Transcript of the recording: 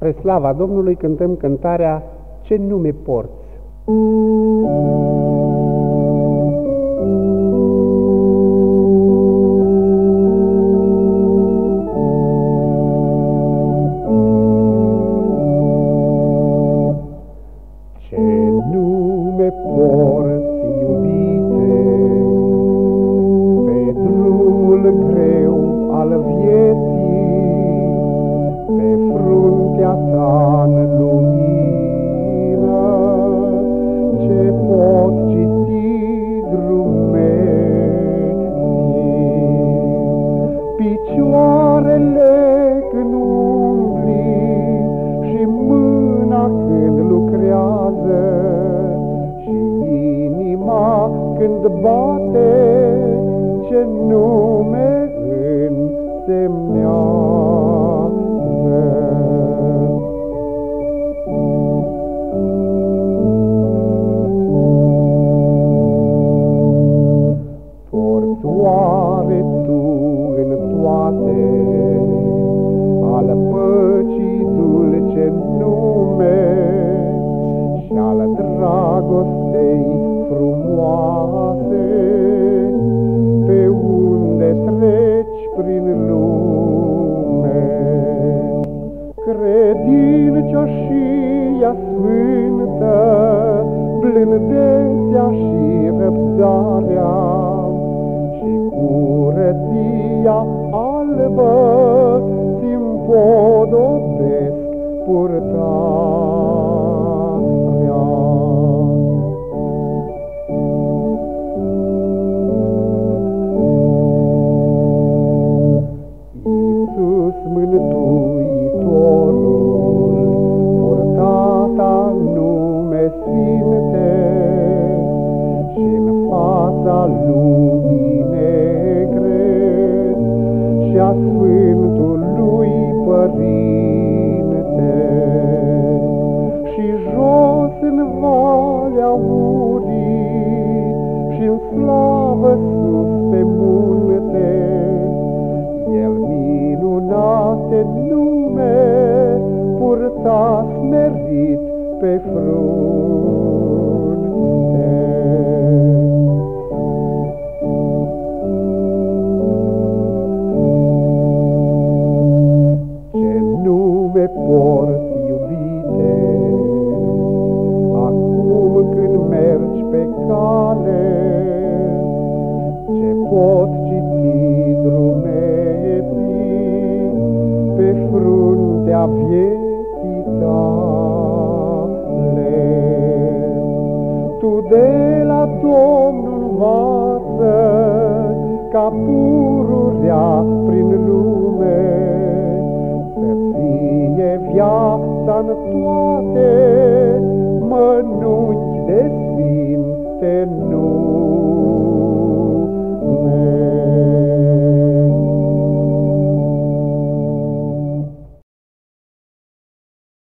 Spre slava Domnului cântăm cântarea Ce nume porți. Ce nume porți, când bate, ce nume însemnează. Portoare tu în toate, al păcii dulce nume și al dragostei frumoase, Credincioșia sfântă, blândețea și răbdarea, și curăția albă ți-mi podobesc purtarea. Lumii negre și a Sfântului Părinte. Și jos în valea urii și în slavă sus pe munte, El minunate nume purta smerit pe frunte. Nume porți, iubite, acum când mergi pe cale, ce pot citi drumeții pe fruntea vieții tale. Tu de la Domnul învață ca pururea prin